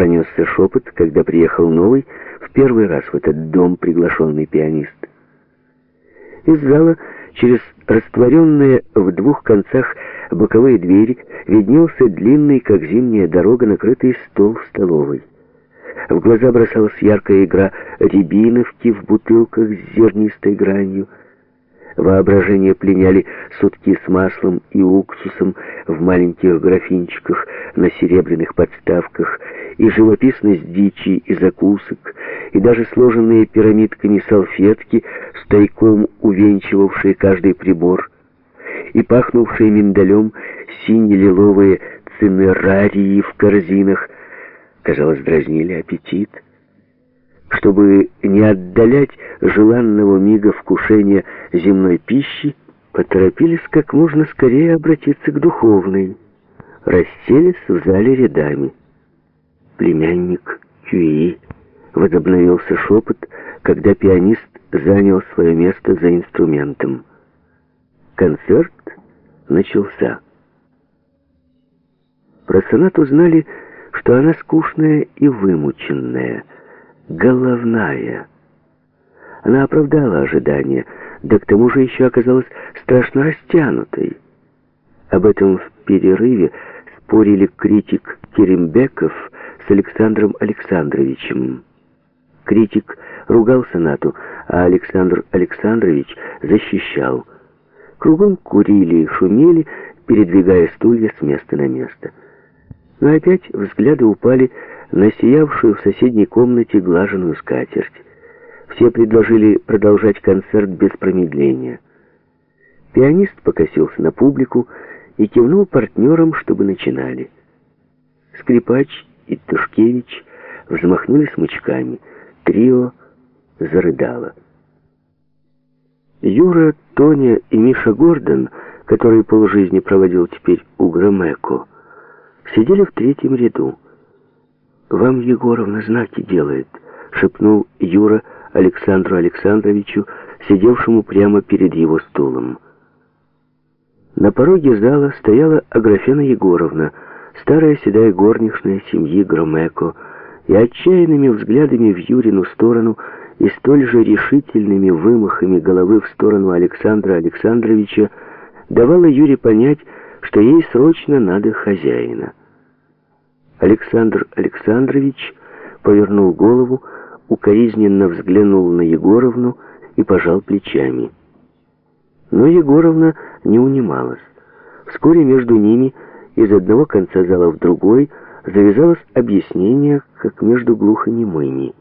Пронесся шепот, когда приехал новый, в первый раз в этот дом приглашенный пианист. Из зала через растворенные в двух концах боковые двери виднелся длинный, как зимняя дорога, накрытый стол в столовой. В глаза бросалась яркая игра рябиновки в бутылках с зернистой гранью. Воображение пленяли сутки с маслом и уксусом в маленьких графинчиках на серебряных подставках, и живописность дичи и закусок, и даже сложенные пирамидками салфетки, с тайком увенчивавшие каждый прибор, и пахнувшие миндалем сине-лиловые цинерарии в корзинах, казалось, дразнили аппетит. Чтобы не отдалять желанного мига вкушения земной пищи, поторопились как можно скорее обратиться к духовной. Расселись в зале рядами. Племянник Кюи возобновился шепот, когда пианист занял свое место за инструментом. Концерт начался. Про сонату знали, что она скучная и вымученная, головная. Она оправдала ожидания, да к тому же еще оказалась страшно растянутой. Об этом в перерыве спорили критик Керембеков с Александром Александровичем. Критик ругал сонату, а Александр Александрович защищал. Кругом курили и шумели, передвигая стулья с места на место. Но опять взгляды упали на сиявшую в соседней комнате глаженную скатерть. Все предложили продолжать концерт без промедления. Пианист покосился на публику и кивнул партнерам, чтобы начинали. Скрипач и Тушкевич взмахнули смычками. Трио зарыдало. Юра, Тоня и Миша Гордон, который полжизни проводил теперь у Громеко, сидели в третьем ряду. «Вам Егоровна знаки делает», — шепнул Юра Александру Александровичу, сидевшему прямо перед его стулом. На пороге зала стояла Аграфена Егоровна, старая седая горничная семьи Громеко, и отчаянными взглядами в Юрину сторону и столь же решительными вымахами головы в сторону Александра Александровича давала Юре понять, что ей срочно надо хозяина. Александр Александрович повернул голову, укоризненно взглянул на Егоровну и пожал плечами. Но Егоровна не унималась. Вскоре между ними из одного конца зала в другой завязалось объяснение, как между глухонемыми.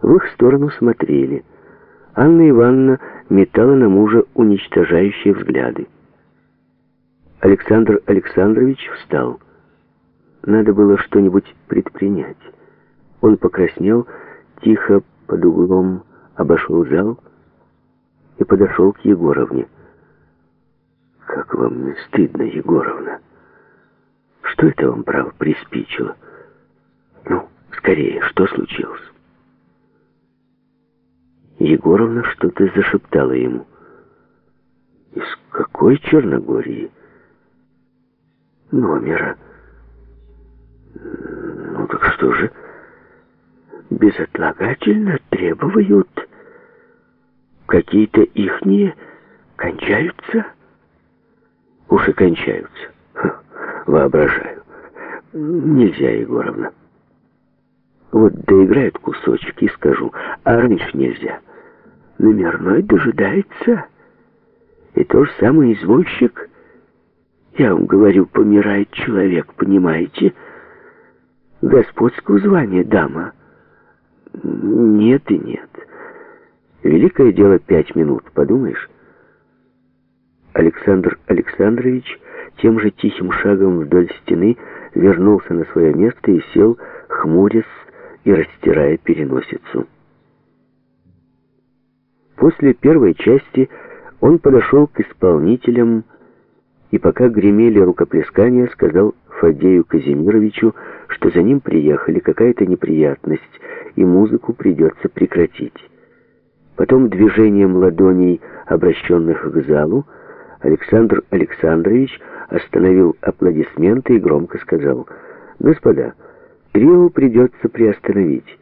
В их сторону смотрели. Анна Ивановна метала на мужа уничтожающие взгляды. Александр Александрович встал. Надо было что-нибудь предпринять. Он покраснел, тихо под углом обошел зал и подошел к Егоровне. «Как вам не стыдно, Егоровна? Что это вам, право, приспичило? Ну, скорее, что случилось?» Егоровна что-то зашептала ему. «Из какой Черногории?» «Номера». Ну так что же, безотлагательно требуют? Какие-то ихние кончаются? Уж и кончаются. Ха, воображаю. Нельзя, Егоровна. Вот доиграют кусочек и скажу, а раньше нельзя. Номерной дожидается. И то же самое извозчик. Я вам говорю, помирает человек, понимаете? господского звания дама. Нет и нет. Великое дело пять минут, подумаешь? Александр Александрович тем же тихим шагом вдоль стены вернулся на свое место и сел, хмурясь и растирая переносицу. После первой части он подошел к исполнителям и пока гремели рукоплескания, сказал Фадею Казимировичу, что за ним приехали, какая-то неприятность, и музыку придется прекратить. Потом движением ладоней, обращенных к залу, Александр Александрович остановил аплодисменты и громко сказал, «Господа, Трио придется приостановить.